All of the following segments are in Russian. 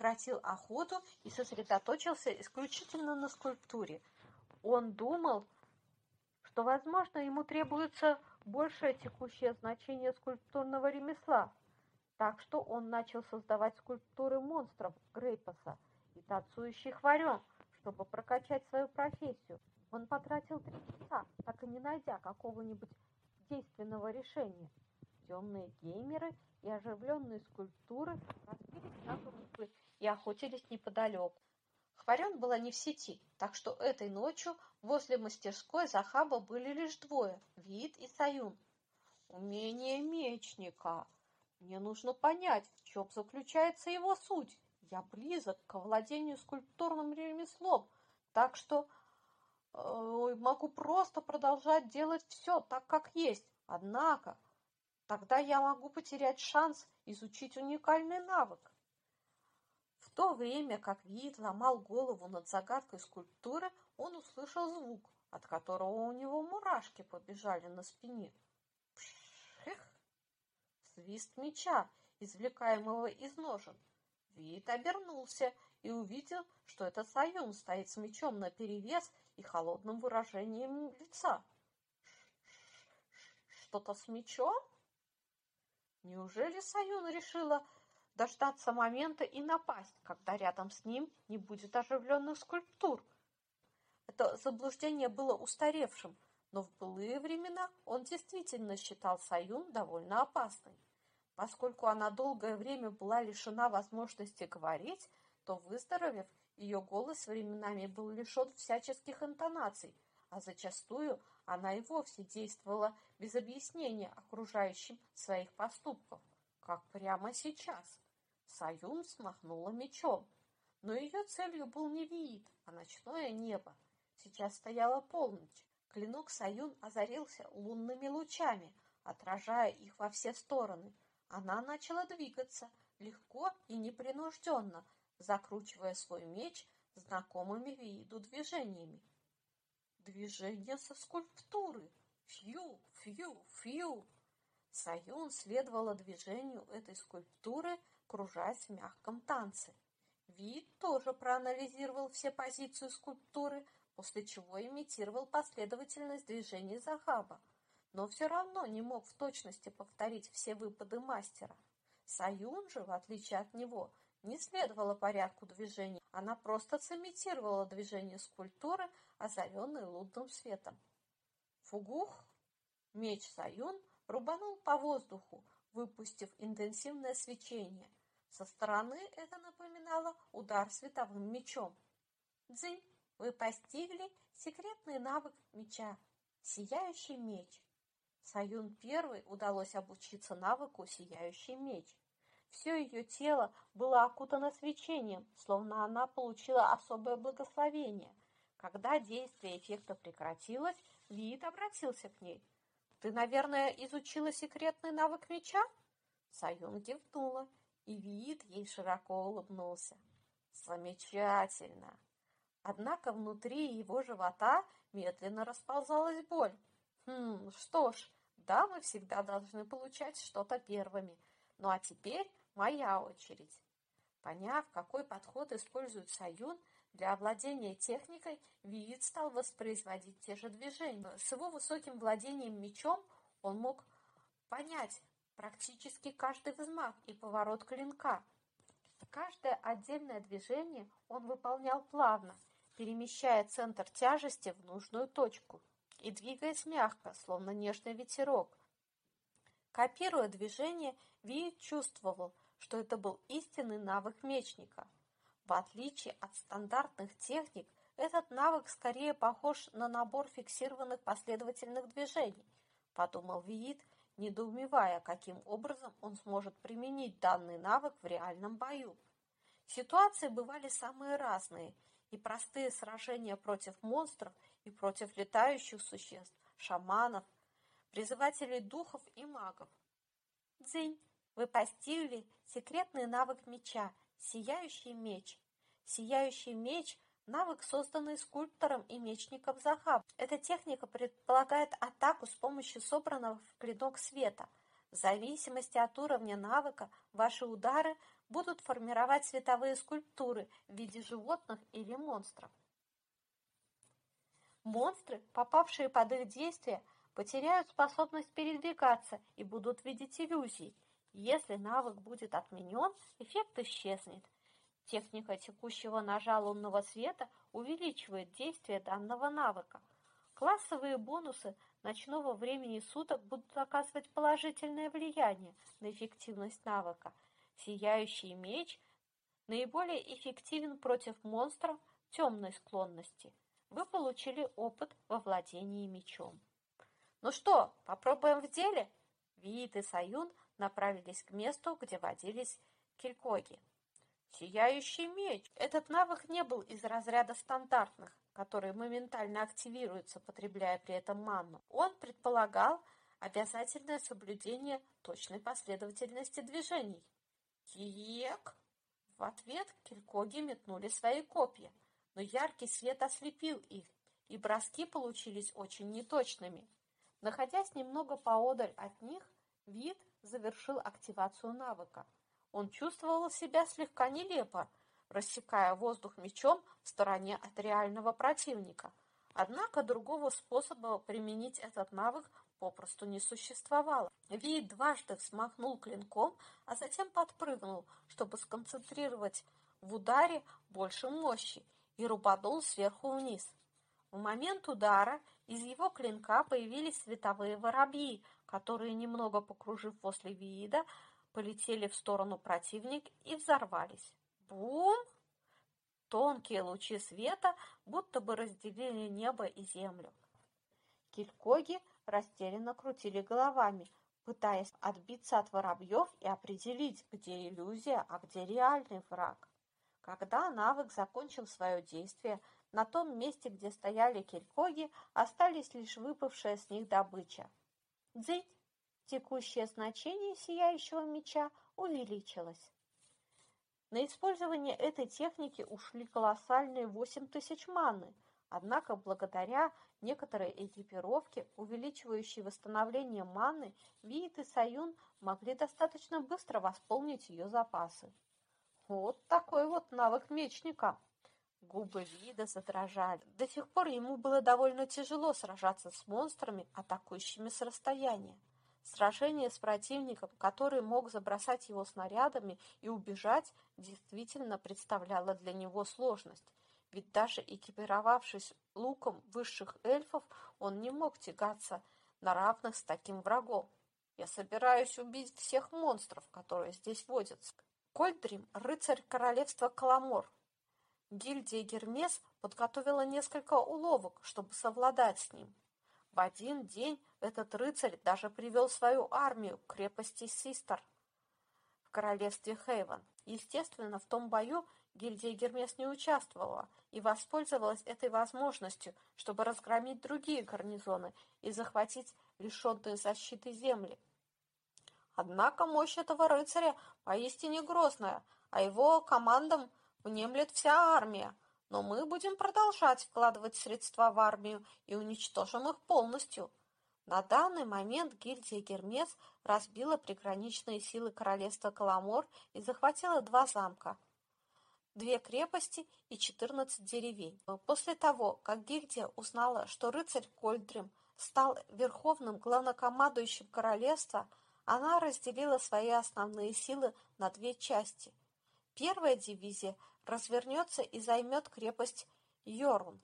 прекратил охоту и сосредоточился исключительно на скульптуре. Он думал, что, возможно, ему требуется большее текущее значение скульптурного ремесла, так что он начал создавать скульптуры монстров Грейпаса и танцующих варен, чтобы прокачать свою профессию. Он потратил три часа, так и не найдя какого-нибудь действенного решения. Темные геймеры и оживленные скульптуры разбились на и охотились неподалеку. Хварен была не в сети, так что этой ночью возле мастерской Захаба были лишь двое – Вид и Саюн. Умение мечника. Мне нужно понять, в чем заключается его суть. Я близок к владению скульптурным ремеслом, так что э, могу просто продолжать делать все так, как есть. Однако, тогда я могу потерять шанс изучить уникальный навык. В то время как Виит ломал голову над загадкой скульптуры, он услышал звук, от которого у него мурашки побежали на спине. Пших! Свист меча, извлекаемого из ножен. Виит обернулся и увидел, что этот Саюн стоит с мечом наперевес и холодным выражением лица. Что-то с мечом? Неужели Саюн решила дождаться момента и напасть, когда рядом с ним не будет оживленных скульптур. Это заблуждение было устаревшим, но в былые времена он действительно считал Саюн довольно опасной. Поскольку она долгое время была лишена возможности говорить, то, выздоровев, ее голос временами был лишен всяческих интонаций, а зачастую она и вовсе действовала без объяснения окружающим своих поступков, как прямо сейчас. Саюн смахнула мечом. Но ее целью был не Виит, а ночное небо. Сейчас стояла полночь. Клинок Саюн озарился лунными лучами, отражая их во все стороны. Она начала двигаться, легко и непринужденно, закручивая свой меч знакомыми Вииду движениями. Движение со скульптуры. Фью, фью, фью. Саюн следовала движению этой скульптуры, кружась в мягком танце. Вид тоже проанализировал все позиции скульптуры, после чего имитировал последовательность движений Захаба, но все равно не мог в точности повторить все выпады мастера. Саюн же, в отличие от него, не следовала порядку движений, она просто сымитировала движение скульптуры, озаренной лунным светом. Фугух, меч Саюн, рубанул по воздуху, выпустив интенсивное свечение – со стороны это напоминало удар световым мечом. Дзынь, вы постигли секретный навык меча – сияющий меч. Саюн первой удалось обучиться навыку «Сияющий меч». Все ее тело было окутано свечением, словно она получила особое благословение. Когда действие эффекта прекратилось, Вид обратился к ней. «Ты, наверное, изучила секретный навык меча?» Саюн кивнула и вид ей широко улыбнулся. Замечательно! Однако внутри его живота медленно расползалась боль. Хм, что ж, дамы всегда должны получать что-то первыми. Ну а теперь моя очередь. Поняв, какой подход использует Саюн для овладения техникой, Виит стал воспроизводить те же движения. С его высоким владением мечом он мог понять, практически каждый взмах и поворот клинка. Каждое отдельное движение он выполнял плавно, перемещая центр тяжести в нужную точку и двигаясь мягко, словно нежный ветерок. Копируя движение, Ви чувствовал, что это был истинный навык мечника. В отличие от стандартных техник, этот навык скорее похож на набор фиксированных последовательных движений, подумал Виит, недоумевая, каким образом он сможет применить данный навык в реальном бою. Ситуации бывали самые разные, и простые сражения против монстров и против летающих существ, шаманов, призывателей духов и магов. Дзынь, вы постигли секретный навык меча, сияющий меч. Сияющий меч – Навык, созданный скульптором и мечником Захаб. Эта техника предполагает атаку с помощью собранного в клинок света. В зависимости от уровня навыка ваши удары будут формировать световые скульптуры в виде животных или монстров. Монстры, попавшие под их действие, потеряют способность передвигаться и будут видеть иллюзии. Если навык будет отменен, эффект исчезнет. Техника текущего ножа лунного света увеличивает действие данного навыка. Классовые бонусы ночного времени суток будут оказывать положительное влияние на эффективность навыка. Сияющий меч наиболее эффективен против монстров темной склонности. Вы получили опыт во владении мечом. Ну что, попробуем в деле? Виит и Саюн направились к месту, где водились килькоги. Сияющий меч. Этот навык не был из разряда стандартных, которые моментально активируются, потребляя при этом манну. Он предполагал обязательное соблюдение точной последовательности движений. Киек! В ответ килькоги метнули свои копья, но яркий свет ослепил их, и броски получились очень неточными. Находясь немного поодаль от них, вид завершил активацию навыка. Он чувствовал себя слегка нелепо, рассекая воздух мечом в стороне от реального противника. Однако другого способа применить этот навык попросту не существовало. Вид дважды взмахнул клинком, а затем подпрыгнул, чтобы сконцентрировать в ударе больше мощи, и рубанул сверху вниз. В момент удара из его клинка появились световые воробьи, которые, немного покружив после вида, полетели в сторону противника и взорвались. Бум! Тонкие лучи света будто бы разделили небо и землю. Килькоги растерянно крутили головами, пытаясь отбиться от воробьев и определить, где иллюзия, а где реальный враг. Когда навык закончил свое действие, на том месте, где стояли килькоги, остались лишь выпавшая с них добыча. Дзыть! Текущее значение сияющего меча увеличилось. На использование этой техники ушли колоссальные 8 тысяч маны, однако благодаря некоторой экипировке, увеличивающей восстановление маны, Виит и Саюн могли достаточно быстро восполнить ее запасы. Вот такой вот навык мечника. Губы Вида задрожали. До сих пор ему было довольно тяжело сражаться с монстрами, атакующими с расстояния. Сражение с противником, который мог забросать его снарядами и убежать, действительно представляло для него сложность. Ведь даже экипировавшись луком высших эльфов, он не мог тягаться на равных с таким врагом. Я собираюсь убить всех монстров, которые здесь водятся. Кольдрим – рыцарь королевства Каламор. Гильдия Гермес подготовила несколько уловок, чтобы совладать с ним. В один день этот рыцарь даже привел свою армию к крепости Систер в королевстве Хейвен. Естественно, в том бою гильдия Гермес не участвовала и воспользовалась этой возможностью, чтобы разгромить другие гарнизоны и захватить лишенные защиты земли. Однако мощь этого рыцаря поистине грозная, а его командам внемлет вся армия. Но мы будем продолжать вкладывать средства в армию и уничтожим их полностью. На данный момент гильдия Гермес разбила приграничные силы королевства Каламор и захватила два замка, две крепости и 14 деревень. После того, как гильдия узнала, что рыцарь Кольдрим стал верховным главнокомандующим королевства, она разделила свои основные силы на две части. Первая дивизия развернется и займет крепость Йорун,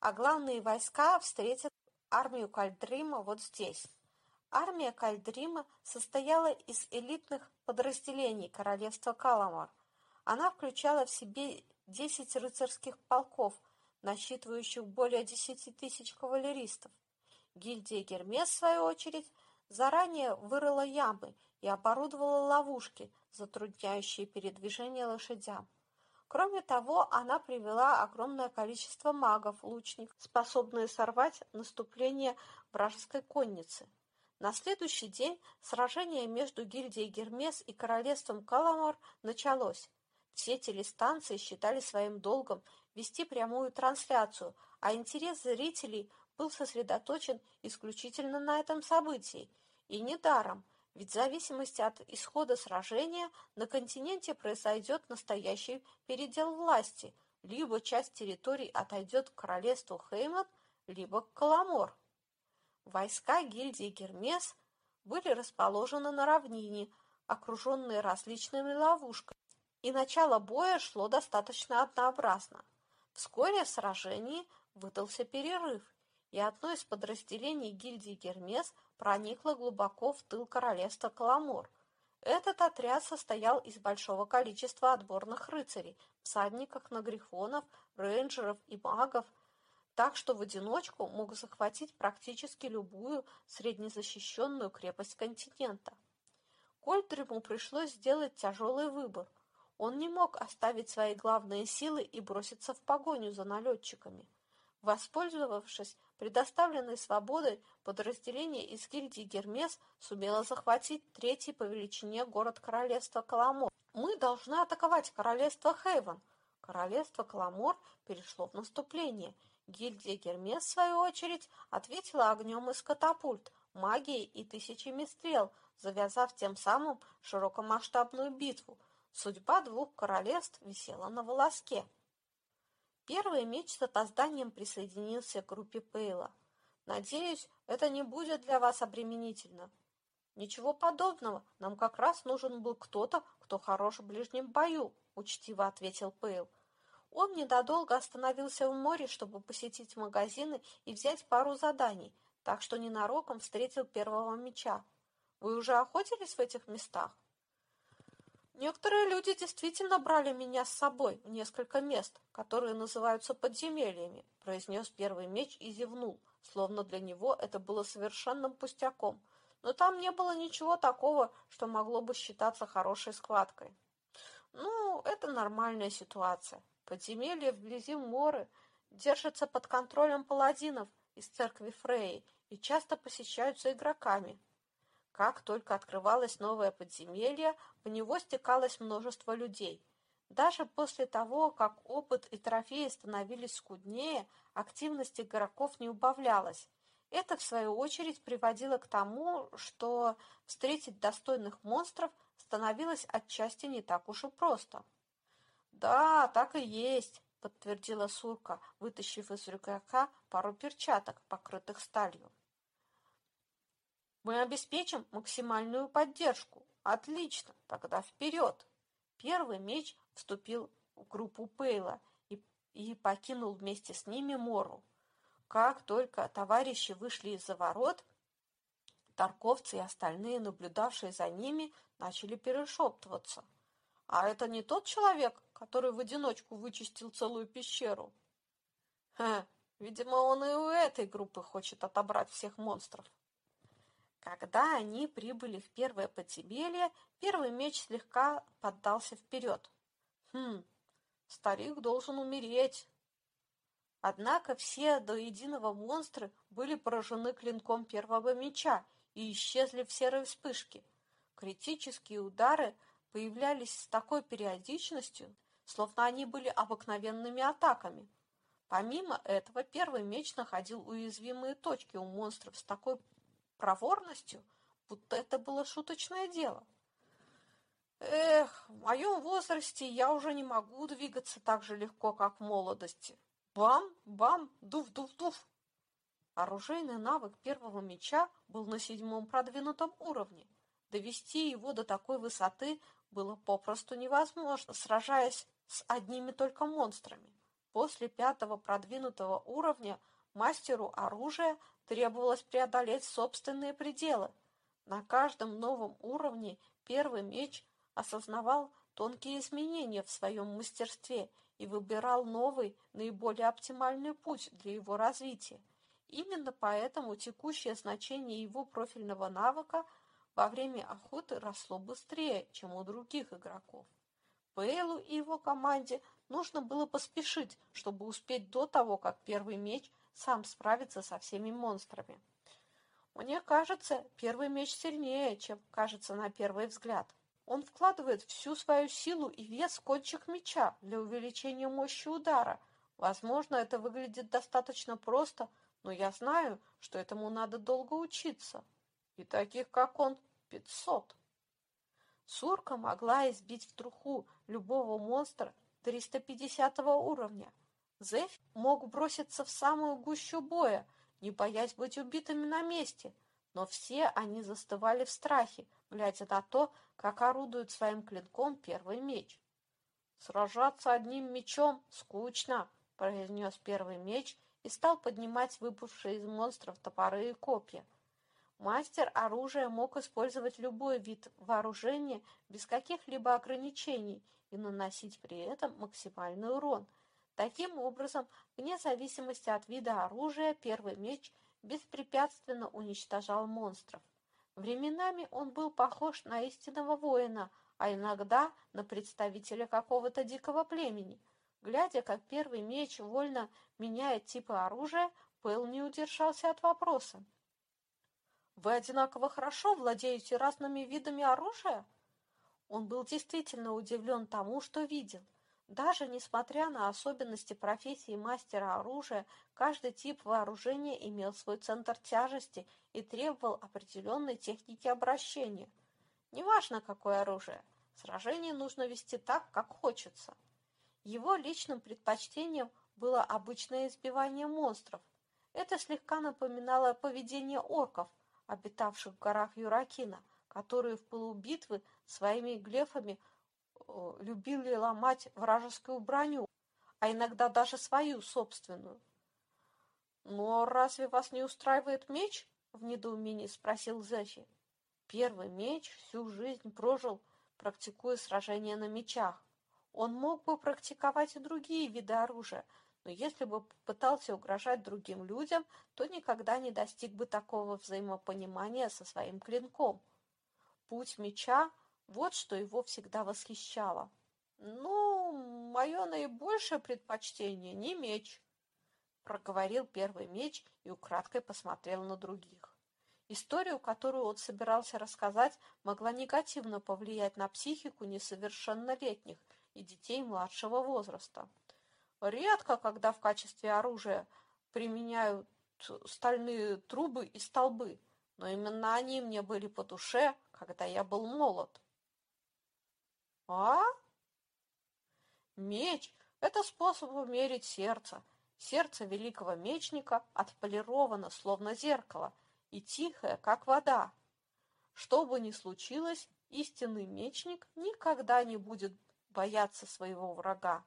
а главные войска встретят армию Кальдрима вот здесь. Армия Кальдрима состояла из элитных подразделений королевства Каламар. Она включала в себе 10 рыцарских полков, насчитывающих более 10 тысяч кавалеристов. Гильдия Гермес, в свою очередь, заранее вырыла ямы и оборудовала ловушки, затрудняющие передвижение лошадям. Кроме того, она привела огромное количество магов-лучников, способные сорвать наступление вражеской конницы. На следующий день сражение между гильдией Гермес и королевством Каламор началось. Все телестанции считали своим долгом вести прямую трансляцию, а интерес зрителей был сосредоточен исключительно на этом событии. И недаром, Ведь в зависимости от исхода сражения на континенте произойдет настоящий передел власти. Либо часть территорий отойдет к королевству Хейман, либо к Каламор. Войска гильдии Гермес были расположены на равнине, окруженные различными ловушками, и начало боя шло достаточно однообразно. Вскоре в сражении выдался перерыв, и одно из подразделений гильдии Гермес проникло глубоко в тыл королевства Каламор. Этот отряд состоял из большого количества отборных рыцарей, всадников на грифонов, рейнджеров и магов, так что в одиночку мог захватить практически любую среднезащищенную крепость континента. Кольдрему пришлось сделать тяжелый выбор. Он не мог оставить свои главные силы и броситься в погоню за налетчиками. Воспользовавшись предоставленной свободой, подразделение из гильдии Гермес сумело захватить третий по величине город королевства Каламор. «Мы должны атаковать королевство Хейвен!» Королевство Каламор перешло в наступление. Гильдия Гермес, в свою очередь, ответила огнем из катапульт, магией и тысячами стрел, завязав тем самым широкомасштабную битву. Судьба двух королевств висела на волоске. Первый меч с опозданием присоединился к группе Пейла. «Надеюсь, это не будет для вас обременительно». «Ничего подобного. Нам как раз нужен был кто-то, кто хорош в ближнем бою», — учтиво ответил Пейл. Он недолго остановился в море, чтобы посетить магазины и взять пару заданий, так что ненароком встретил первого меча. «Вы уже охотились в этих местах?» Некоторые люди действительно брали меня с собой в несколько мест, которые называются подземельями, произнес первый меч и зевнул, словно для него это было совершенным пустяком. Но там не было ничего такого, что могло бы считаться хорошей схваткой. Ну, это нормальная ситуация. Подземелье вблизи Моры держится под контролем паладинов из церкви Фреи и часто посещаются игроками. Как только открывалось новое подземелье, в него стекалось множество людей. Даже после того, как опыт и трофеи становились скуднее, активность игроков не убавлялась. Это, в свою очередь, приводило к тому, что встретить достойных монстров становилось отчасти не так уж и просто. «Да, так и есть», — подтвердила Сурка, вытащив из рюкзака пару перчаток, покрытых сталью. Мы обеспечим максимальную поддержку. Отлично, тогда вперед. Первый меч вступил в группу Пейла и, и покинул вместе с ними Мору. Как только товарищи вышли из-за ворот, торговцы и остальные, наблюдавшие за ними, начали перешептываться. А это не тот человек, который в одиночку вычистил целую пещеру? Ха, видимо, он и у этой группы хочет отобрать всех монстров. Когда они прибыли в первое подземелье, первый меч слегка поддался вперед. Хм, старик должен умереть. Однако все до единого монстры были поражены клинком первого меча и исчезли в серой вспышке. Критические удары появлялись с такой периодичностью, словно они были обыкновенными атаками. Помимо этого, первый меч находил уязвимые точки у монстров с такой проворностью, будто это было шуточное дело. Эх, в моем возрасте я уже не могу двигаться так же легко, как в молодости. Бам, бам, дув-дув-дув. Оружейный навык первого меча был на седьмом продвинутом уровне. Довести его до такой высоты было попросту невозможно, сражаясь с одними только монстрами. После пятого продвинутого уровня мастеру оружия требовалось преодолеть собственные пределы. На каждом новом уровне первый меч осознавал тонкие изменения в своем мастерстве и выбирал новый, наиболее оптимальный путь для его развития. Именно поэтому текущее значение его профильного навыка во время охоты росло быстрее, чем у других игроков. Пейлу и его команде нужно было поспешить, чтобы успеть до того, как первый меч – сам справится со всеми монстрами. Мне кажется, первый меч сильнее, чем кажется на первый взгляд. Он вкладывает всю свою силу и вес в кончик меча для увеличения мощи удара. Возможно, это выглядит достаточно просто, но я знаю, что этому надо долго учиться. И таких, как он, пятьсот. Сурка могла избить в труху любого монстра 350 уровня. Зеф мог броситься в самую гущу боя, не боясь быть убитыми на месте, но все они застывали в страхе, глядя на то, как орудует своим клинком первый меч. «Сражаться одним мечом скучно», — произнес первый меч и стал поднимать выпавшие из монстров топоры и копья. Мастер оружия мог использовать любой вид вооружения без каких-либо ограничений и наносить при этом максимальный урон. Таким образом, вне зависимости от вида оружия, первый меч беспрепятственно уничтожал монстров. Временами он был похож на истинного воина, а иногда на представителя какого-то дикого племени. Глядя, как первый меч вольно меняет типы оружия, Пэл не удержался от вопроса. «Вы одинаково хорошо владеете разными видами оружия?» Он был действительно удивлен тому, что видел. Даже несмотря на особенности профессии мастера оружия, каждый тип вооружения имел свой центр тяжести и требовал определенной техники обращения. Неважно, какое оружие, сражение нужно вести так, как хочется. Его личным предпочтением было обычное избивание монстров. Это слегка напоминало поведение орков, обитавших в горах Юракина, которые в полубитвы своими глефами любили ломать вражескую броню, а иногда даже свою собственную. «Но разве вас не устраивает меч?» — в недоумении спросил Зефи. Первый меч всю жизнь прожил, практикуя сражения на мечах. Он мог бы практиковать и другие виды оружия, но если бы пытался угрожать другим людям, то никогда не достиг бы такого взаимопонимания со своим клинком. Путь меча вот что его всегда восхищало. «Ну, мое наибольшее предпочтение не меч», — проговорил первый меч и украдкой посмотрел на других. Историю, которую он собирался рассказать, могла негативно повлиять на психику несовершеннолетних и детей младшего возраста. Редко, когда в качестве оружия применяют стальные трубы и столбы, но именно они мне были по душе, когда я был молод. А? Меч – это способ умерить сердце. Сердце великого мечника отполировано, словно зеркало, и тихое, как вода. Что бы ни случилось, истинный мечник никогда не будет бояться своего врага.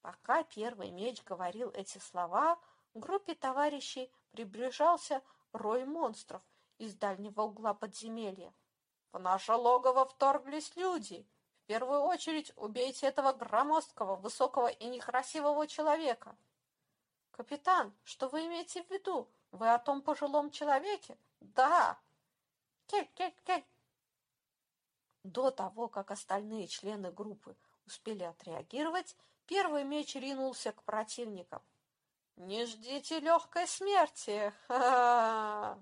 Пока первый меч говорил эти слова, к группе товарищей приближался рой монстров из дальнего угла подземелья. В наше логово вторглись люди, первую очередь убейте этого громоздкого, высокого и некрасивого человека. Капитан, что вы имеете в виду? Вы о том пожилом человеке? Да. Кель-кель-кель. До того, как остальные члены группы успели отреагировать, первый меч ринулся к противникам. «Не ждите легкой смерти! Ха-ха!»